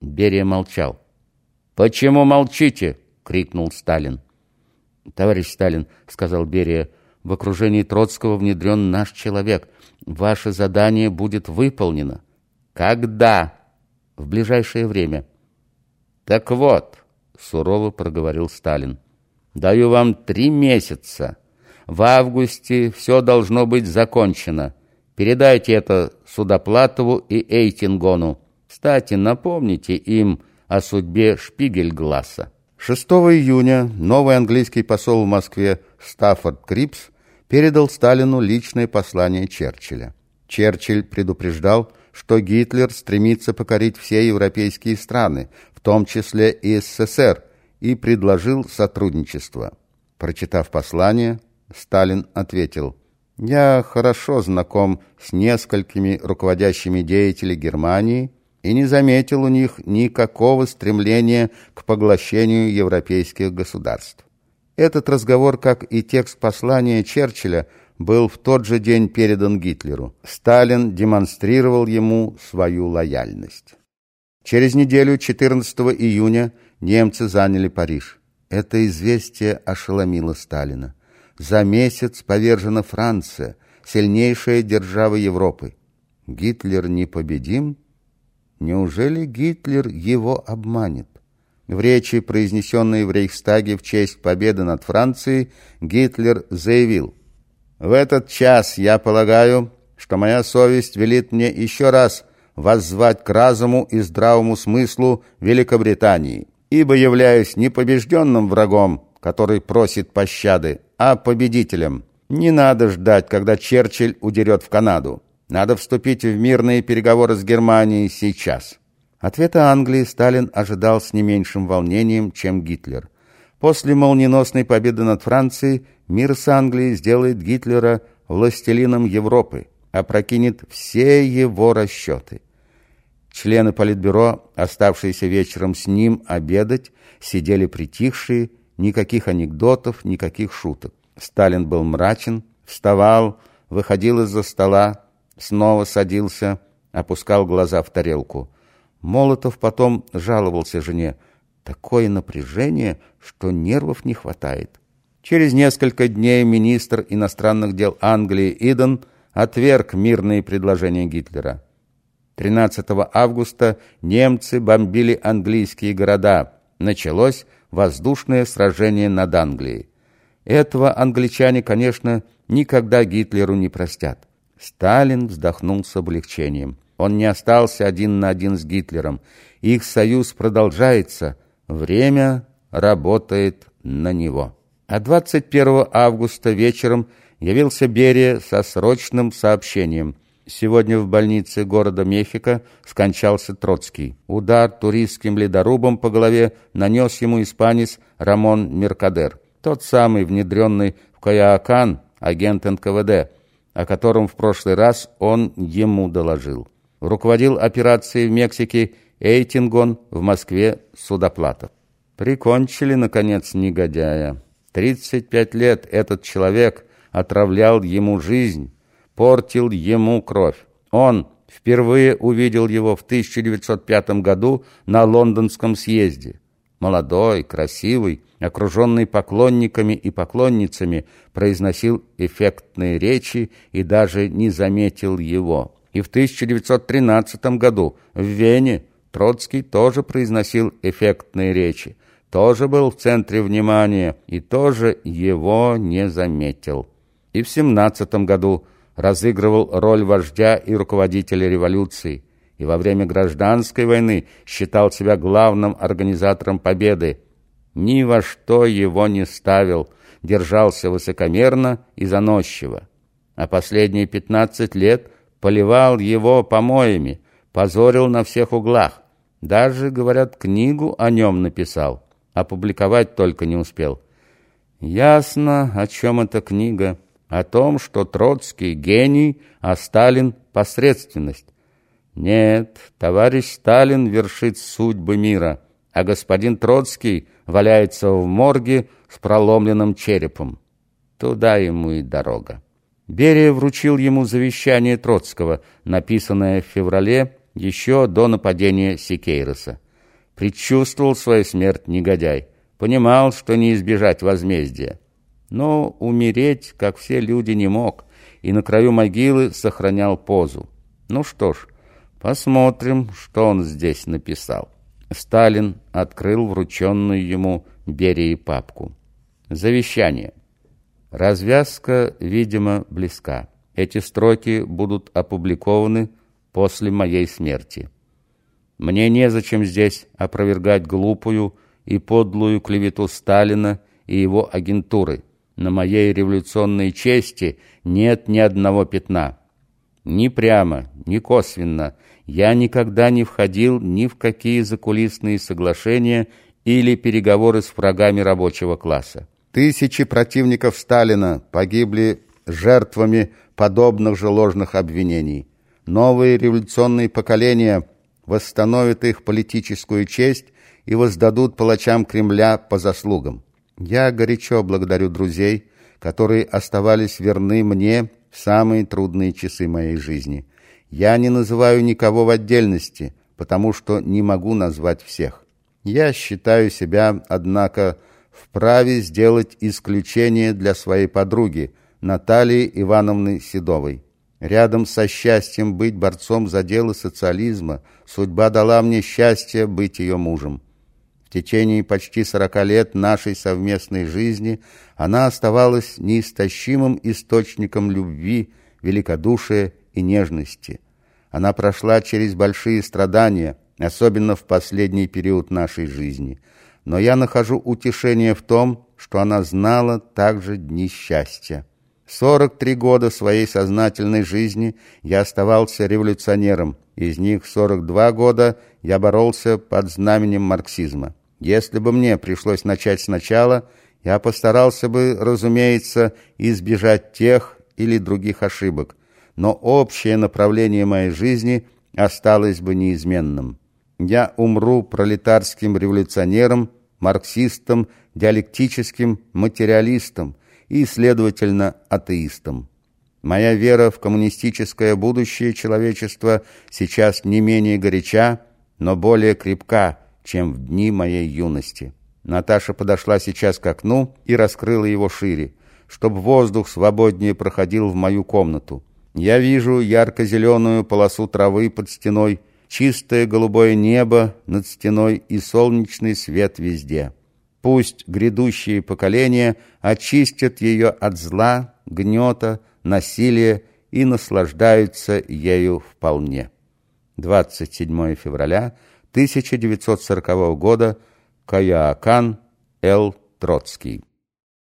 Берия молчал. «Почему молчите?» — крикнул Сталин. «Товарищ Сталин», — сказал Берия, — «в окружении Троцкого внедрен наш человек. Ваше задание будет выполнено». «Когда?» «В ближайшее время». «Так вот», — сурово проговорил Сталин, — «даю вам три месяца. В августе все должно быть закончено. Передайте это Судоплатову и Эйтингону. Кстати, напомните им о судьбе Шпигельгласса». 6 июня новый английский посол в Москве Стаффорд Крипс передал Сталину личное послание Черчилля. Черчилль предупреждал, что Гитлер стремится покорить все европейские страны, в том числе и СССР, и предложил сотрудничество. Прочитав послание, Сталин ответил, «Я хорошо знаком с несколькими руководящими деятелями Германии и не заметил у них никакого стремления к поглощению европейских государств. Этот разговор, как и текст послания Черчилля, был в тот же день передан Гитлеру. Сталин демонстрировал ему свою лояльность. Через неделю, 14 июня, немцы заняли Париж. Это известие ошеломило Сталина. За месяц повержена Франция, сильнейшая держава Европы. Гитлер непобедим? Неужели Гитлер его обманет? В речи, произнесенной в Рейхстаге в честь победы над Францией, Гитлер заявил «В этот час я полагаю, что моя совесть велит мне еще раз воззвать к разуму и здравому смыслу Великобритании, ибо являюсь не побежденным врагом, который просит пощады, а победителем. Не надо ждать, когда Черчилль удерет в Канаду. Надо вступить в мирные переговоры с Германией сейчас». Ответа Англии Сталин ожидал с не меньшим волнением, чем Гитлер. После молниеносной победы над Францией мир с Англией сделает Гитлера властелином Европы, опрокинет все его расчеты. Члены Политбюро, оставшиеся вечером с ним обедать, сидели притихшие, никаких анекдотов, никаких шуток. Сталин был мрачен, вставал, выходил из-за стола, снова садился, опускал глаза в тарелку. Молотов потом жаловался жене. Такое напряжение, что нервов не хватает. Через несколько дней министр иностранных дел Англии Иден отверг мирные предложения Гитлера. 13 августа немцы бомбили английские города. Началось воздушное сражение над Англией. Этого англичане, конечно, никогда Гитлеру не простят. Сталин вздохнул с облегчением. Он не остался один на один с Гитлером. Их союз продолжается. Время работает на него. А 21 августа вечером явился Берия со срочным сообщением. Сегодня в больнице города Мехико скончался Троцкий. Удар туристским ледорубом по голове нанес ему испанец Рамон Меркадер, тот самый внедренный в Каяакан агент НКВД, о котором в прошлый раз он ему доложил руководил операцией в Мексике Эйтингон, в Москве Судоплатов. Прикончили, наконец, негодяя. 35 лет этот человек отравлял ему жизнь, портил ему кровь. Он впервые увидел его в 1905 году на лондонском съезде. Молодой, красивый, окруженный поклонниками и поклонницами, произносил эффектные речи и даже не заметил его. И в 1913 году в Вене Троцкий тоже произносил эффектные речи, тоже был в центре внимания и тоже его не заметил. И в 17 году разыгрывал роль вождя и руководителя революции, и во время гражданской войны считал себя главным организатором победы. Ни во что его не ставил, держался высокомерно и заносчиво. А последние 15 лет – поливал его помоями, позорил на всех углах. Даже, говорят, книгу о нем написал, опубликовать только не успел. Ясно, о чем эта книга. О том, что Троцкий — гений, а Сталин — посредственность. Нет, товарищ Сталин вершит судьбы мира, а господин Троцкий валяется в морге с проломленным черепом. Туда ему и дорога. Берия вручил ему завещание Троцкого, написанное в феврале еще до нападения Сикейроса. Предчувствовал свою смерть негодяй. Понимал, что не избежать возмездия. Но умереть, как все люди, не мог, и на краю могилы сохранял позу. Ну что ж, посмотрим, что он здесь написал. Сталин открыл врученную ему Берии папку. Завещание. Развязка, видимо, близка. Эти строки будут опубликованы после моей смерти. Мне незачем здесь опровергать глупую и подлую клевету Сталина и его агентуры. На моей революционной чести нет ни одного пятна. Ни прямо, ни косвенно я никогда не входил ни в какие закулисные соглашения или переговоры с врагами рабочего класса. Тысячи противников Сталина погибли жертвами подобных же ложных обвинений. Новые революционные поколения восстановят их политическую честь и воздадут палачам Кремля по заслугам. Я горячо благодарю друзей, которые оставались верны мне самые трудные часы моей жизни. Я не называю никого в отдельности, потому что не могу назвать всех. Я считаю себя, однако, вправе сделать исключение для своей подруги Натальи Ивановны Седовой. Рядом со счастьем быть борцом за дело социализма судьба дала мне счастье быть ее мужем. В течение почти сорока лет нашей совместной жизни она оставалась неистощимым источником любви, великодушия и нежности. Она прошла через большие страдания, особенно в последний период нашей жизни – но я нахожу утешение в том, что она знала также дни счастья. 43 года своей сознательной жизни я оставался революционером, из них 42 года я боролся под знаменем марксизма. Если бы мне пришлось начать сначала, я постарался бы, разумеется, избежать тех или других ошибок, но общее направление моей жизни осталось бы неизменным. Я умру пролетарским революционером, марксистом, диалектическим материалистом и, следовательно, атеистом. Моя вера в коммунистическое будущее человечества сейчас не менее горяча, но более крепка, чем в дни моей юности. Наташа подошла сейчас к окну и раскрыла его шире, чтобы воздух свободнее проходил в мою комнату. Я вижу ярко-зеленую полосу травы под стеной, чистое голубое небо над стеной и солнечный свет везде. Пусть грядущие поколения очистят ее от зла, гнета, насилия и наслаждаются ею вполне. 27 февраля 1940 года. Каяакан, Л. Троцкий